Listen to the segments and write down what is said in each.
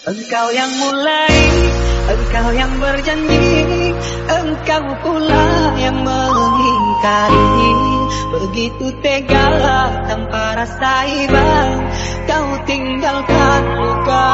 Engkau yang mulai, engkau yang berjanji, engkau pula yang mengingkari. Begitu tega tanpa rasa iba, kau tinggalkan luka.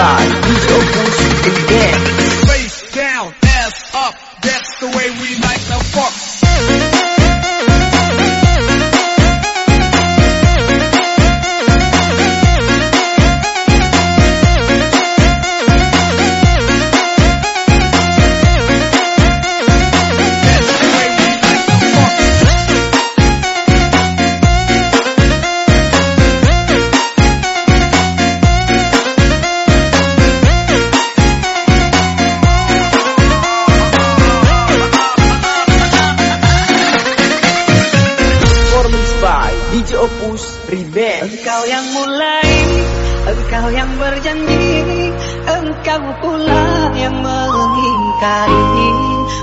side. You go once again. Mulai. Engkau yang berjanji Engkau pula yang mengingkari.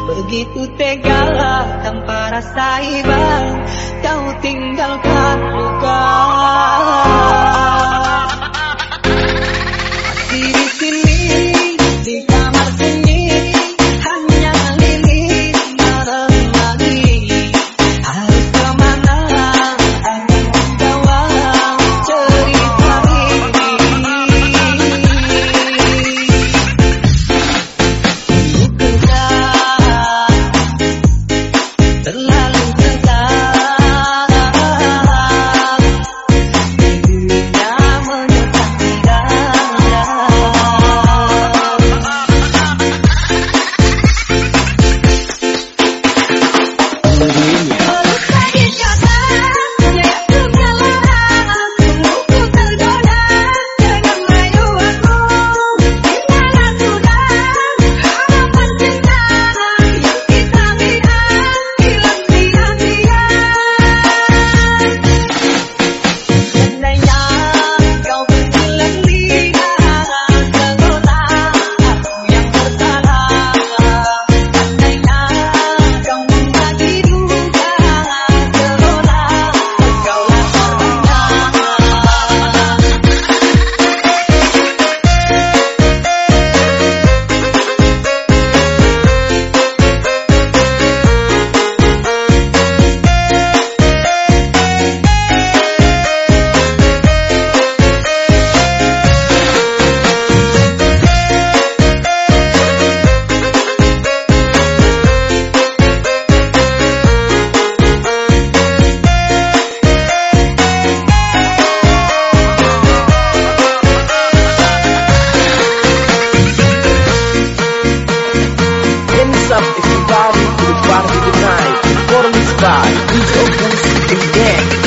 Begitu tega tanpa rasa iba Kau tinggalkan luka God. Ego boost is dead.